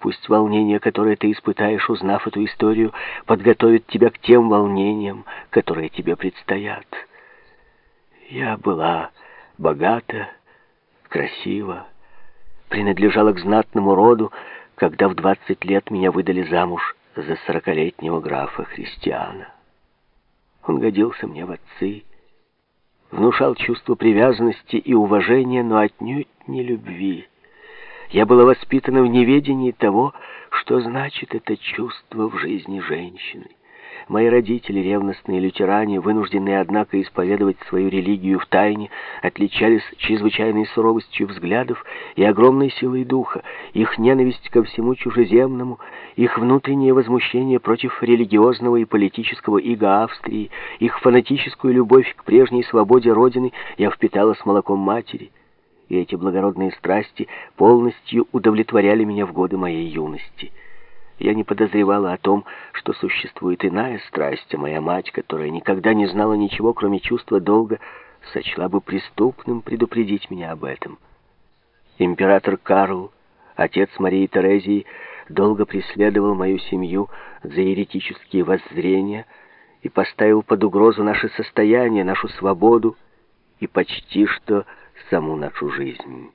Пусть волнение, которое ты испытаешь, узнав эту историю, подготовит тебя к тем волнениям, которые тебе предстоят. Я была богата, красива, принадлежала к знатному роду, когда в двадцать лет меня выдали замуж за сорокалетнего графа Христиана. Он годился мне в отцы, внушал чувство привязанности и уважения, но отнюдь не любви. Я была воспитана в неведении того, что значит это чувство в жизни женщины. Мои родители, ревностные лютеране, вынужденные, однако, исповедовать свою религию в тайне, отличались чрезвычайной суровостью взглядов и огромной силой духа. Их ненависть ко всему чужеземному, их внутреннее возмущение против религиозного и политического ига Австрии, их фанатическую любовь к прежней свободе Родины я впитала с молоком матери. И эти благородные страсти полностью удовлетворяли меня в годы моей юности. Я не подозревала о том, что существует иная страсть, а моя мать, которая никогда не знала ничего, кроме чувства долга, сочла бы преступным предупредить меня об этом. Император Карл, отец Марии Терезии, долго преследовал мою семью за еретические воззрения и поставил под угрозу наше состояние, нашу свободу и почти что саму нашу жизнь.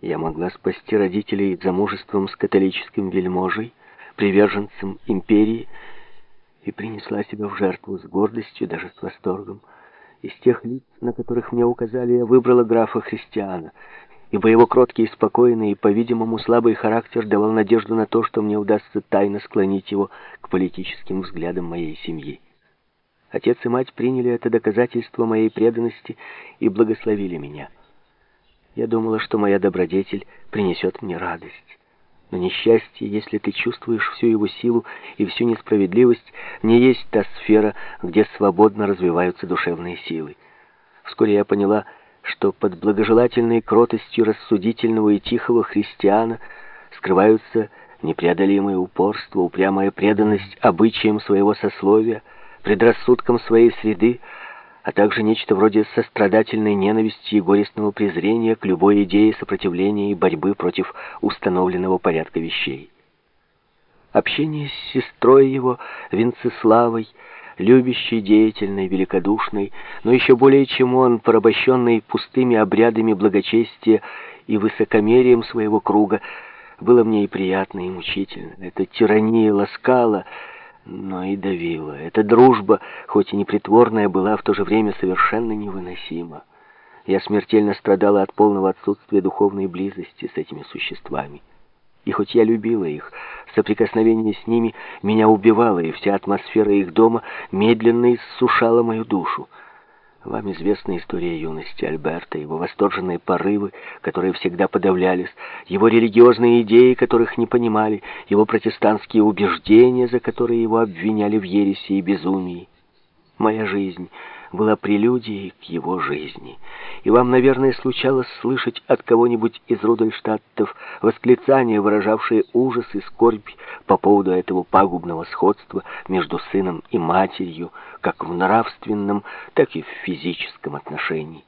Я могла спасти родителей замужеством с католическим вельможей, приверженцем империи и принесла себя в жертву с гордостью, даже с восторгом. Из тех лиц, на которых мне указали, я выбрала графа Христиана, ибо его кроткий спокойный и, по-видимому, слабый характер давал надежду на то, что мне удастся тайно склонить его к политическим взглядам моей семьи. Отец и мать приняли это доказательство моей преданности и благословили меня. Я думала, что моя добродетель принесет мне радость. Но несчастье, если ты чувствуешь всю его силу и всю несправедливость, не есть та сфера, где свободно развиваются душевные силы. Вскоре я поняла, что под благожелательной кротостью рассудительного и тихого христиана скрываются непреодолимое упорство, упрямая преданность обычаям своего сословия, предрассудкам своей среды, а также нечто вроде сострадательной ненависти и горестного презрения к любой идее сопротивления и борьбы против установленного порядка вещей. Общение с сестрой его, Венцеславой, любящей, деятельной, великодушной, но еще более чем он, порабощенный пустыми обрядами благочестия и высокомерием своего круга, было мне и приятно, и мучительно. Эта тирания ласкала, но и давила. Эта дружба, хоть и непритворная, была в то же время совершенно невыносима. Я смертельно страдала от полного отсутствия духовной близости с этими существами. И хоть я любила их, соприкосновение с ними меня убивало, и вся атмосфера их дома медленно иссушала мою душу. Вам известна история юности Альберта, его восторженные порывы, которые всегда подавлялись, его религиозные идеи, которых не понимали, его протестантские убеждения, за которые его обвиняли в ереси и безумии. Моя жизнь была прелюдией к его жизни. И вам, наверное, случалось слышать от кого-нибудь из Рудольштадтов восклицания, выражавшие ужас и скорбь по поводу этого пагубного сходства между сыном и матерью, как в нравственном, так и в физическом отношении.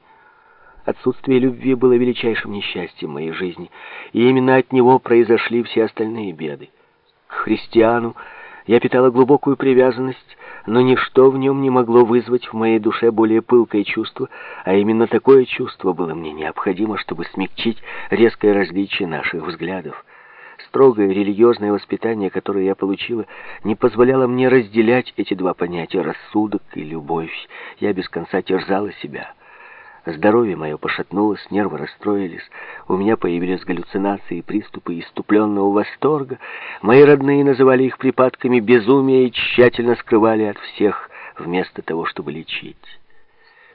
Отсутствие любви было величайшим несчастьем моей жизни, и именно от него произошли все остальные беды. К христиану я питала глубокую привязанность, но ничто в нем не могло вызвать в моей душе более пылкое чувство, а именно такое чувство было мне необходимо, чтобы смягчить резкое различие наших взглядов. Строгое религиозное воспитание, которое я получила, не позволяло мне разделять эти два понятия — рассудок и любовь. Я без конца терзала себя — Здоровье мое пошатнулось, нервы расстроились, у меня появились галлюцинации, приступы иступленного восторга. Мои родные называли их припадками безумия и тщательно скрывали от всех, вместо того, чтобы лечить.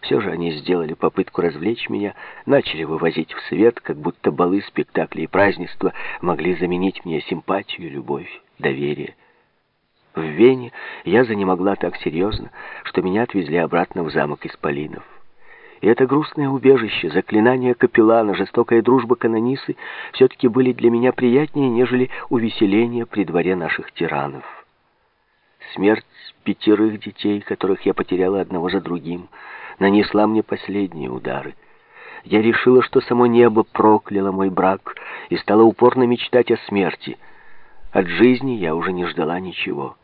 Все же они сделали попытку развлечь меня, начали вывозить в свет, как будто балы, спектакли и празднества могли заменить мне симпатию, любовь, доверие. В Вене я занемогла так серьезно, что меня отвезли обратно в замок Исполинов. И это грустное убежище, заклинание капеллана, жестокая дружба канонисы все-таки были для меня приятнее, нежели увеселение при дворе наших тиранов. Смерть пятерых детей, которых я потеряла одного за другим, нанесла мне последние удары. Я решила, что само небо прокляло мой брак и стала упорно мечтать о смерти. От жизни я уже не ждала ничего.